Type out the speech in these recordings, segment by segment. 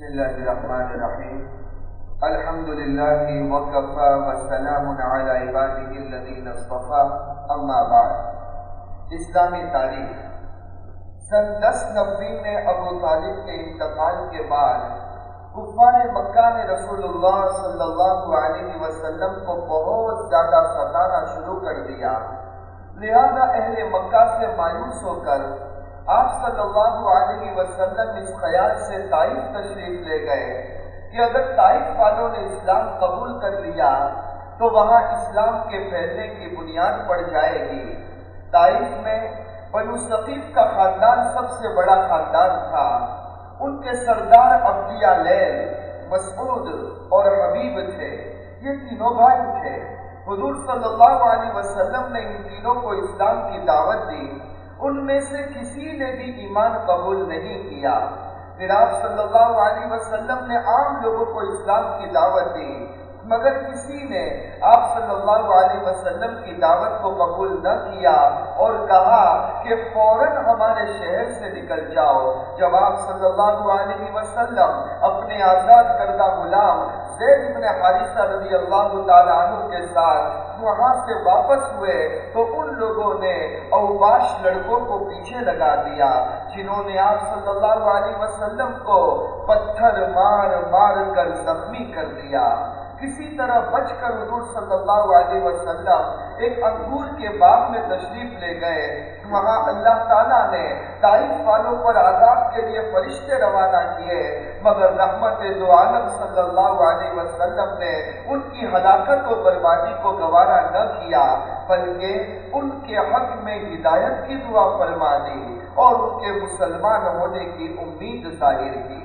بسم الله الرحمن الرحيم. الحمد لله وكفى والسلام على عباده الذين اصطفى. اما بعد. اسلامی تاریخ. سن دس نبی میں ابو طالب کے انتقال کے بعد، کفار مکہ نے رسول اللہ صلی اللہ علیہ وسلم کو بہت زیادہ ستانا شروع کر دیا۔ لہذا اہل مکہ سے مایوس ہو کر آپ صلی اللہ علیہ وسلم اس خیال سے طائف تشریف لے گئے کہ اگر طائف والوں نے اسلام قبول کر لیا تو وہاں اسلام کے پھیلنے کی بنیاد پڑ جائے گی۔ طائف میں بنو ثقیف کا خاندان سب سے بڑا خاندان تھا۔ ان کے سردار عبدیہ لیل، مسعود اور حبیب تھے۔ یہ تینوں بھائی تھے۔ حضور صلی اللہ علیہ وسلم نے ان تینوں کو اسلام کی دعوت دی۔ ان میں سے کسی نے بھی ایمان قبول نہیں کیا۔ پھر آپ صلی اللہ علیہ وسلم نے عام لوگوں کو اسلام کی دعوت دی۔ مگر کسی نے آپ صلی اللہ علیہ وسلم کی دعوت کو قبول نہ کیا اور کہا کہ فوراً ہمارے شہر سے نکل جاؤ۔ جب آپ صلی اللہ علیہ وسلم اپنے آزاد کردہ غلام زید ابن حارثہ رضی اللہ تعالیٰ عنہ کے ساتھ وہاں سے واپس ہوئے تو ان لوگوں نے اوباش لڑکوں کو پیچھے لگا دیا، جنہوں نے آپ صلی اللہ علیہ وسلم کو پتھر مار مار کر زخمی کر دیا۔ کسی طرح بچ کر حضور صلی اللہ علیہ وسلم ایک انگور کے باغ میں تشریف لے گئے۔ وہاں اللہ تعالیٰ نے طائف والوں پر عذاب کے لیے فرشتے روانہ کیے، مگر رحمت دو عالم صلی اللہ علیہ وسلم نے ان کی ہلاکت و بربادی کو گوارا نہ کیا، بلکہ ان کے حق میں ہدایت کی دعا فرما دی اور ان کے مسلمان ہونے کی امید ظاہر کی۔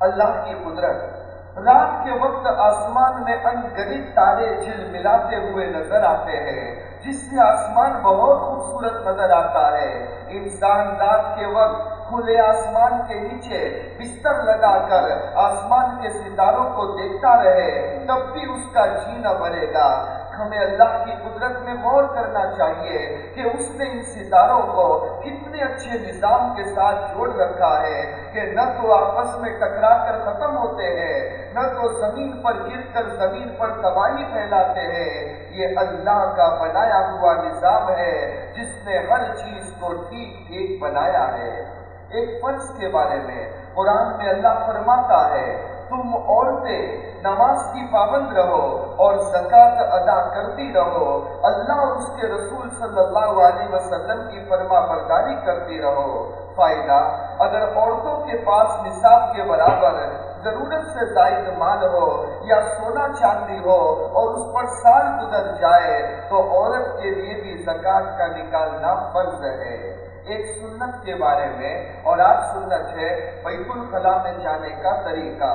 اللہ کی قدرت رات کے وقت آسمان میں ان گنت تارے جل ملاتے ہوئے نظر آتے ہیں، جس سے آسمان بہت خوبصورت نظر آتا ہے۔ انسان رات کے وقت کھلے آسمان کے نیچے بستر لگا کر آسمان کے ستاروں کو دیکھتا رہے، تب بھی اس کا جینا بنے گا۔ ہمیں اللہ کی قدرت میں غور کرنا چاہیے کہ اس نے ان ستاروں کو کتنے اچھے نظام کے ساتھ جوڑ رکھا ہے کہ نہ تو آپس میں ٹکرا کر ختم ہوتے ہیں، نہ تو زمین پر گر کر زمین پر تباہی پھیلاتے ہیں۔ یہ اللہ کا بنایا ہوا نظام ہے، جس نے ہر چیز کو ٹھیک ٹھیک بنایا ہے۔ ایک فرض کے بارے میں قرآن میں اللہ فرماتا ہے تم عورتیں نماز کی پابند رہو اور زکوٰۃ ادا کرتی رہو۔ اللہ اور اس کے رسول صلی اللہ علیہ وسلم کی فرما برداری کرتی رہو۔ فائدہ، اگر عورتوں کے پاس نصاب کے برابر ضرورت سے زائد مال ہو یا سونا چاندی ہو اور اس پر سال گزر جائے تو عورت کے لیے بھی زکوٰۃ کا نکالنا فرض ہے۔ ایک سنت کے بارے میں، اور آج سنت ہے بیت الخلاء میں جانے کا طریقہ۔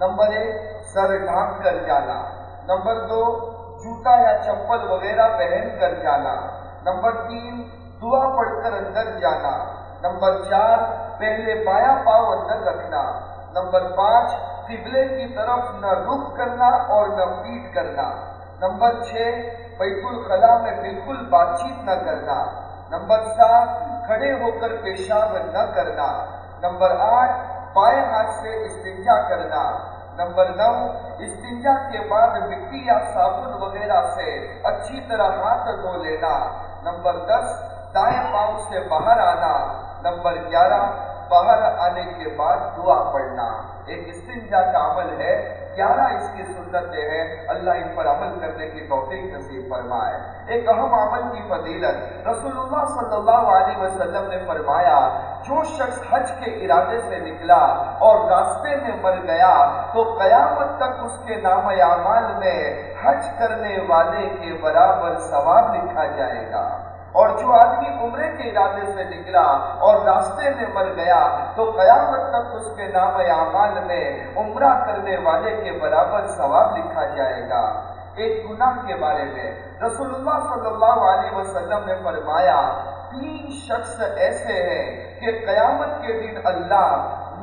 نمبر ایک، سر ڈھانک کر جانا۔ نمبر دو، جوتا یا چپل وغیرہ پہن کر جانا۔ نمبر تین، دعا پڑھ کر اندر جانا۔ نمبر چار، پہلے بایا پاؤ اندر رکھنا۔ نمبر پانچ، قبلے کی طرف نہ رخ کرنا اور نہ پیٹ کرنا۔ نمبر چھ، بیت الخلاء میں بالکل بات چیت نہ کرنا۔ نمبر سات، کھڑے ہو کر پیشاب نہ کرنا۔ نمبر آٹھ بائیں ہاتھ سے استنجا کرنا۔ نمبر نو، استنجا کے بعد مٹی یا صابن وغیرہ سے اچھی طرح ہاتھ دھو لینا۔ نمبر دس، دائیں پاؤں سے باہر آنا۔ نمبر گیارہ، باہر آنے کے بعد دعا پڑھنا۔ ایک استنجا کا عمل ہے۔ گیارہ اس کی سنتیں ہیں، اللہ ان پر عمل کرنے کی توفیق نصیب فرمائے۔ ایک اہم عمل کی فضیلت رسول اللہ صلی اللہ علیہ وسلم نے فرمایا، جو شخص حج کے ارادے سے نکلا اور راستے میں مر گیا، تو قیامت تک اس کے نام اعمال میں حج کرنے والے کے برابر ثواب لکھا جائے گا۔ اور جو آدمی عمرے کے ارادے سے نکلا اور راستے میں مر گیا تو قیامت تک اس کے نام اعمال میں عمرہ کرنے والے کے برابر ثواب لکھا جائے گا۔ ایک گناہ کے بارے میں رسول اللہ صلی اللہ علیہ وسلم نے فرمایا، تین شخص ایسے ہیں کہ قیامت کے دن اللہ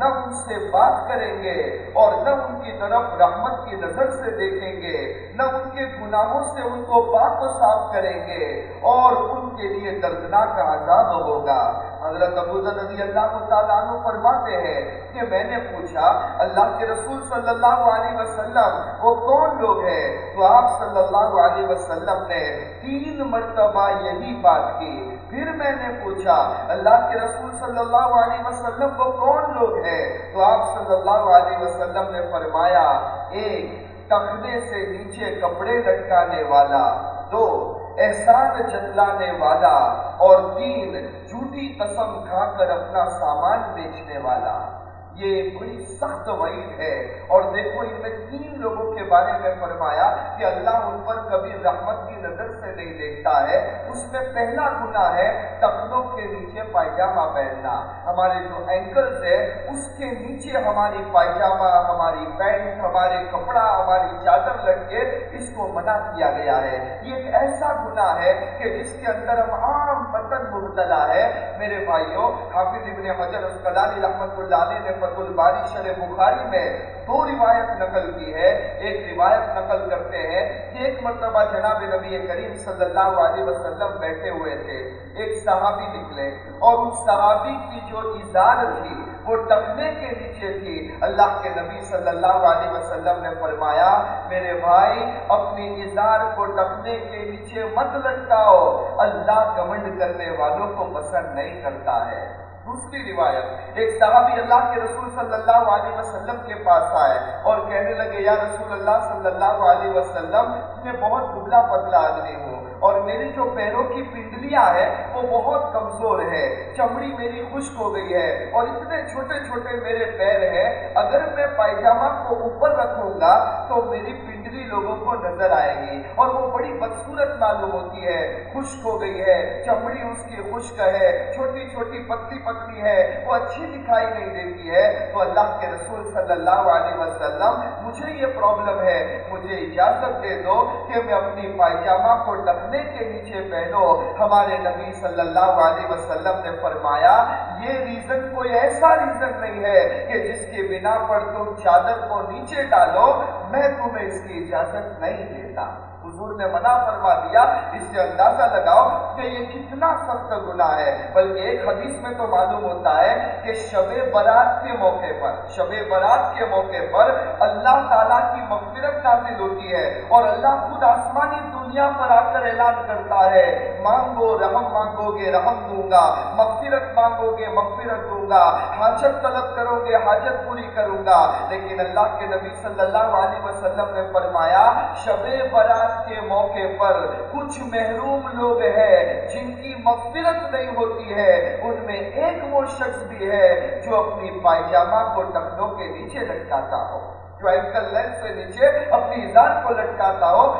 نہ ان سے بات کریں گے اور نہ ان کی طرف رحمت کی نظر سے دیکھیں گے، نہ ان کے گناہوں سے ان کو پاک و صاف کریں گے اور ان کے لیے دردناک عذاب ہوگا۔ حضرت ابو ذر رضی اللہ تعالیٰ عنہ فرماتے ہیں کہ میں نے پوچھا، اللہ کے رسول صلی اللہ علیہ وسلم، وہ کون لوگ ہیں؟ تو آپ صلی اللہ علیہ وسلم نے تین مرتبہ یہی بات کی۔ پھر میں نے پوچھا، اللہ کے رسول صلی اللہ علیہ وسلم وہ کون لوگ ہیں؟ تو آپ صلی اللہ علیہ وسلم نے فرمایا، ایک تخنے سے نیچے کپڑے لٹکانے والا، دو احسان جتلانے والا اور تین جھوٹی قسم کھا کر اپنا سامان بیچنے والا۔ یہ بڑی سخت وعید ہے۔ اور دیکھو، ان میں تین لوگوں کے بارے میں فرمایا کہ اللہ ان پر کبھی رحمت کی نظر سے نہیں دیکھتا ہے۔ اس میں پہلا گناہ ہے ٹخنوں کے نیچے پائجامہ پہننا۔ ہمارے جو اینکلز ہے اس کے نیچے ہماری پائجامہ، ہماری پینٹ ہمارے کپڑا، ہماری چادر لگ کے اس کو منع کیا گیا ہے۔ یہ ایک ایسا گناہ ہے کہ جس کے اندر ہم عام وطن مبتلا ہے۔ میرے بھائیوں حافظ ابن حجر اسقلانی رحمت اللہ علیہ نے فت الباری شر بخاری میں دو روایت نقل کی ہے۔ ایک روایت نقل کرتے ہیں کہ ایک مرتبہ جناب نبی کریم صلی اللہ علیہ وسلم بیٹھے ہوئے تھے۔ ایک صحابی نکلے اور اس صحابی کی جو ازار تھی وہ ٹکنے کے نیچے تھی۔ اللہ کے نبی صلی اللہ علیہ وسلم نے فرمایا، میرے بھائی، اپنی ازار کو ٹکنے کے نیچے مت لٹکاؤ۔ اللہ کمنڈ کرنے والوں کو پسند نہیں کرتا ہے۔ دوسری روایت، ایک صحابی اللہ کے رسول صلی اللہ علیہ وسلم کے پاس آئے اور کہنے لگے، یا رسول اللہ صلی اللہ علیہ وسلم، میں بہت دبلا پتلا آدمی ہوں اور میری جو پیروں کی پنڈلیاں ہیں، وہ بہت کمزور ہے چمڑی میری خشک ہو گئی ہے اور اتنے چھوٹے چھوٹے میرے پیر ہیں، اگر میں پائجامہ کو اوپر رکھوں گا تو میری پنڈلی لوگوں کو نظر آئے گی اور وہ بڑی بدسورت معلوم ہوتی ہے، خشک ہو گئی ہے، چمڑی اس کی خشک ہے، چھوٹی چھوٹی پتلی پتلی ہے، وہ اچھی دکھائی نہیں دیتی ہے۔ تو اللہ کے رسول صلی اللہ علیہ وسلم، مجھے یہ پرابلم ہے، مجھے اجازت دے دو کہ میں اپنی پائجامہ کو ڈکنے کے نیچے پہنو ہمارے نبی صلی اللہ علیہ وسلم نے فرمایا یہ ریزن کوئی ایسا ریزن نہیں ہے کہ جس کے بنا پر تم چادر کو نیچے ڈالو، میں تمہیں اس کی اجازت نہیں دیتا۔ حضور نے منع فرما دیا، اس سے اندازہ لگاؤ کہ یہ کتنا سخت گناہ ہے۔ بلکہ ایک حدیث میں تو معلوم ہوتا ہے کہ شب برات کے موقع پر، شب برات کے موقع پر اللہ تعالیٰ کی مغفرت نازل ہوتی ہے اور اللہ خود آسمانی دنیا پر آ کر اعلان کرتا ہے، مانگو، رحم مانگو گے، رحم دوں گا، مغفرت مانگو گے، مغفرت دوں گا، حاجت طلب کرو گے، حاجت پوری کروں گا۔ لیکن اللہ کے نبی صلی اللہ علیہ وسلم نے فرمایا، شب برات کے موقع پر کچھ محروم لوگ ہیں جن کی مغفرت نہیں ہوتی ہے۔ ان میں ایک وہ شخص بھی ہے جو اپنی پائجامہ کو ٹکنوں کے نیچے لٹکاتا ہو، جو اینکل لینس سے نیچے اپنی ذات کو لٹکاتا ہو۔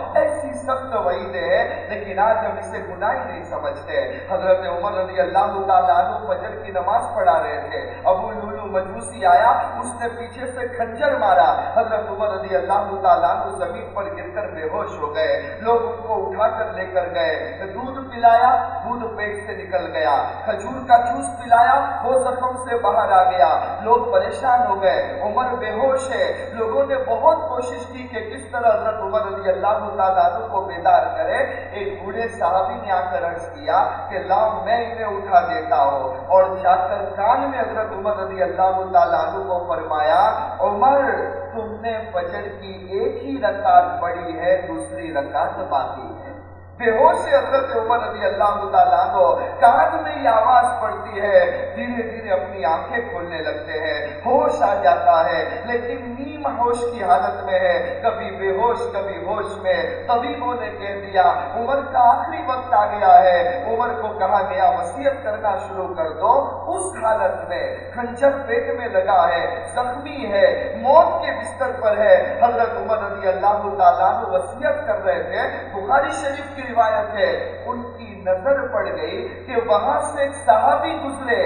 ایسی سخت وعید ہے لیکن آج ہم اسے گناہ ہی نہیں سمجھتے۔ حضرت عمر رضی اللہ تعالیٰ عنہ فجر کی نماز پڑھا رہے تھے۔ ابو مجوسی آیا، اس نے پیچھے سے کھنجر مارا۔ حضرت عمر رضی اللہ تعالیٰ عنہ زمین پر گر کر بے ہوش ہو گئے۔ لوگ ان کو اٹھا کر لے کر گئے۔ دودھ پلایا، دودھ پیٹ سے نکل گیا۔ کھجور کا جوس پلایا، وہ زخم سے باہر آ گیا۔ لوگ پریشان ہو گئے۔ عمر بے ہوش ہے۔ لوگوں نے بہت کوشش کی کہ کس طرح حضرت عمر رضی اللہ تعالیٰ کو بیدار کرے۔ ایک بوڑھے صحابی نے آ کر عرض کیا کہ لاؤ، میں انہیں اٹھا دیتا ہوں۔ اور جا کر کان میں حضرت عمر رضی اللہ تعالیٰ کو فرمایا، عمر، تم نے فجر کی ایک ہی رکعت پڑھی ہے، دوسری رکعت باقی ہے۔ بے ہوش حضرت عمر رضی اللہ تعالیٰ کو کان میں یہ آواز پڑتی ہے، دھیرے دھیرے اپنی آنکھیں کھولنے لگتے ہیں، ہوش آ جاتا ہے، لیکن نیم ہوش کی حالت میں ہے، کبھی بے ہوش، کبھی ہوش میں۔ طبیبوں نے کہہ دیا، عمر کا آخری وقت آ گیا ہے، عمر کو کہا گیا وسیعت کرنا شروع کر دو۔ اس حالت میں کھنجر پیٹ میں لگا ہے، زخمی ہے، موت کے بستر پر ہے۔ حضرت عمر رضی اللہ تعالیٰ وسیعت کر رہے تھے، بخاری شریف کی روایت ہے، ان کی نظر پڑ گئی کہ وہاں سے ایک صحابی گزرے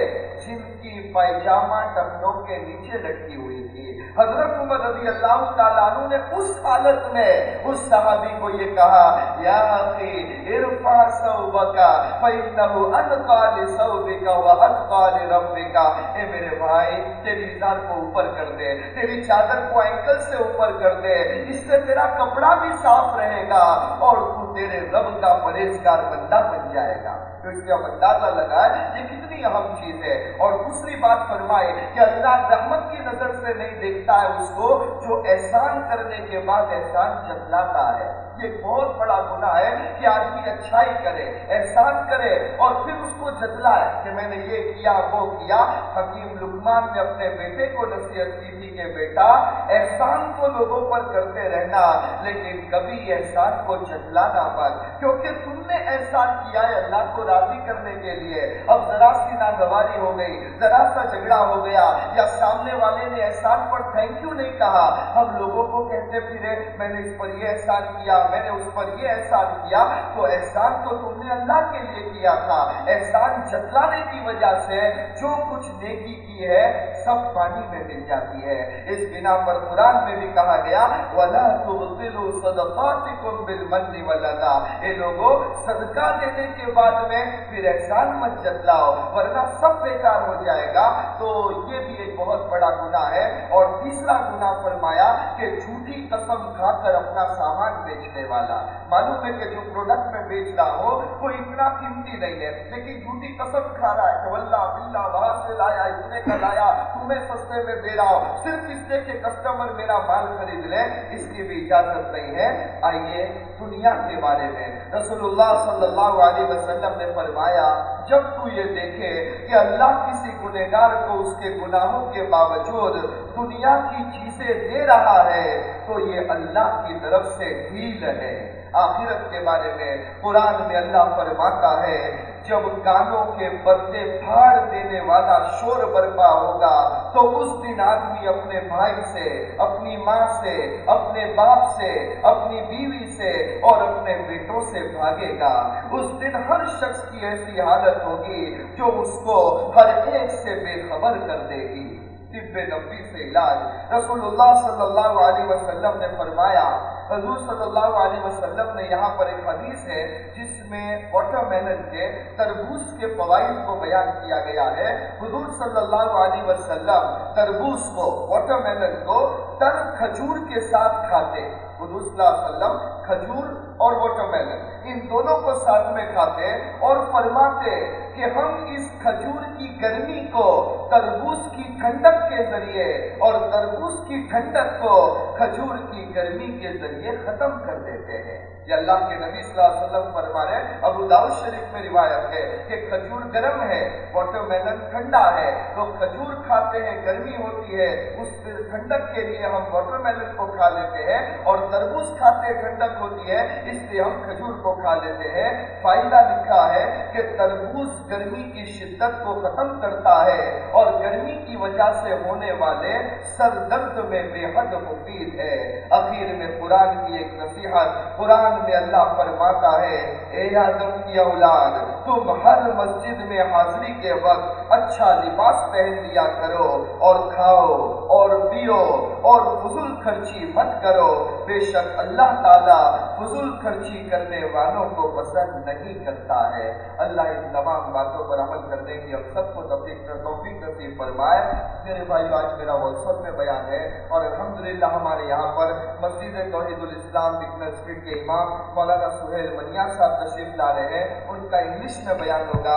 جن کی پائجامہ ٹکنوں کے نیچے لٹکی ہوئی تھی۔ حضرت عمر رضی اللہ تعالیٰ عنہ نے اس حالت میں اس صحابی کو یہ کہا، یا اخی، ارفع صوبکا فإنہو انقا لصوبکا وحقا لربکا اے میرے بھائی، تیری زان کو اوپر کر دے، تیری چادر کو اینکل سے اوپر کر دے، اس سے تیرا کپڑا بھی صاف رہے گا اور تو تیرے رب کا پرہیزگار بندہ بن جائے گا۔ تو اس کا اندازہ لگا یہ کتنی اہم چیز ہے۔ اور دوسری بات فرمائے کہ اللہ رحمت کی نظر سے نہیں دیکھتا ہے اس کو جو احسان کرنے کے بعد احسان جتلاتا ہے۔ یہ بہت بڑا گناہ ہے کہ آدمی اچھائی کرے، احسان کرے اور پھر اس کو جتلائے کہ میں نے یہ کیا، وہ کیا۔ حکیم لکمان نے اپنے بیٹے کو نصیحت کی تھی کہ بیٹا، احسان کو لوگوں پر کرتے رہنا، لیکن کبھی احسان کو جتلانا مت، کیونکہ تم نے احسان کیا ہے اللہ کو راضی کرنے کے لیے۔ اب ذرا سی ناگواری ہو گئی، ذرا سا جھگڑا ہو گیا، یا سامنے والے نے احسان پر تھینک یو نہیں کہا۔ ہم لوگوں کو کہتے پھرے، میں نے اس پر یہ احسان کیا میں نے اس پر یہ احسان کیا تو احسان تو تم نے اللہ کے لیے کیا تھا۔ احسان جتلانے کی وجہ سے جو کچھ نیکی کی ہے، سب پانی میں مل جاتی ہے۔ اس بنا پر قرآن میں بھی کہا گیا، وَلَا تُبْطِلُوا صَدَقَاتِكُمْ بِالْمَنِّ وَالْأَذَىٰ۔ اے لوگو، صدقہ دینے کے بعد میں پھر احسان مت جتلاؤ ورنہ سب بیکار ہو جائے گا۔ تو یہ بھی ایک بہت بڑا گناہ ہے۔ اور تیسرا گناہ فرمایا کہ جھوٹ جھوٹی قسم کھا کر اپنا سامان بیچنے والا۔ معلوم ہے کہ جو پروڈکٹ میں بیچ رہا ہو، وہ اتنا قیمتی نہیں ہے۔ لیکن جھوٹی قسم کھا رہا ہے کہ واللہ باللہ، وہاں سے لایا، اتنے کا لایا، تمہیں سستے میں دے رہا ہوں۔ صرف اس لیے کہ کسٹمر میرا مال خرید لے، اس کی بھی اجازت نہیں ہے۔ آئیے دنیا کے بارے میں۔ رسول اللہ صلی اللہ علیہ وسلم نے فرمایا جب تو یہ دیکھے کہ اللہ کسی گنہگار کو اس کے گناہوں کے باوجود دنیا کی چیزیں دے رہا ہے، تو یہ اللہ کی طرف سے ڈھیل ہے۔ آخرت کے بارے میں قرآن میں اللہ فرماتا ہے جب گانوں کے پردے پھاڑ دینے والا شور برپا ہوگا، تو اس دن آدمی اپنے بھائی سے، اپنی ماں سے، اپنے باپ سے، اپنی بیوی سے اور اپنے بیٹوں سے بھاگے گا۔ اس دن ہر شخص کی ایسی حالت ہوگی جو اس کو ہر ایک سے بے خبر کر دے گی۔ طب نبی سے علاج۔ رسول اللہ صلی اللہ علیہ وسلم نے فرمایا، حضور صلی اللہ علیہ وسلم نے یہاں پر ایک حدیث ہے، جس میں واٹر مینن کے تربوز کے فوائد کو بیان کیا گیا ہے۔ حضور صلی اللہ علیہ وسلم تربوز کو واٹر مینن کو تر کھجور کے ساتھ کھاتے۔ حضور صلی اللہ علیہ وسلم کھجور اور واٹرمیلن ان دونوں کو ساتھ میں کھاتے اور فرماتے کہ ہم اس کھجور کی گرمی کو تربوز کی ٹھنڈک کے ذریعے اور تربوز کی ٹھنڈک کو کھجور کی گرمی کے ذریعے ختم کر دیتے ہیں۔ یہ اللہ کے نبی صلی اللہ علیہ وسلم فرما رہے ابو داؤد شریف میں روایت ہے کہ کھجور گرم ہے واٹر میلن ٹھنڈا ہے، تو کھجور کھاتے ہیں، گرمی ہوتی ہے، اس ٹھنڈک کے لیے ہم واٹر میلن کو کھا لیتے ہیں اور تربوز کھاتے ٹھنڈک ہوتی ہے اس لیے ہم کھجور کو کھا لیتے ہیں۔ فائدہ لکھا ہے کہ تربوز گرمی کی شدت کو ختم کرتا ہے اور گرمی کی وجہ سے ہونے والے سر درد میں بے حد مفید ہے۔ اخیر میں قرآن کی ایک نصیحت، قرآن میں اللہ فرماتا ہے، اے آدم کی اولاد، تم ہر مسجد میں حاضری کے وقت اچھا لباس پہن لیا کرو اور کھاؤ اور پیو اور فضول خرچی مت کرو۔ بے شک اللہ تعالیٰ فضول خرچی کرنے والوں کو پسند نہیں کرتا ہے۔ اللہ ان تمام باتوں پر عمل کرنے کی ہم سب کو توفیق توفیق نصیب فرمائے۔ میرے بھائی آج میرا واٹسپ میں بیان ہے اور الحمدللہ ہمارے یہاں پر مسجد توحید الاسلام بکنر اسٹریٹ کے امام مولانا سہیل منیا صاحب تشریف لا رہے ہیں۔ ان کا انگلش میں بیان ہوگا۔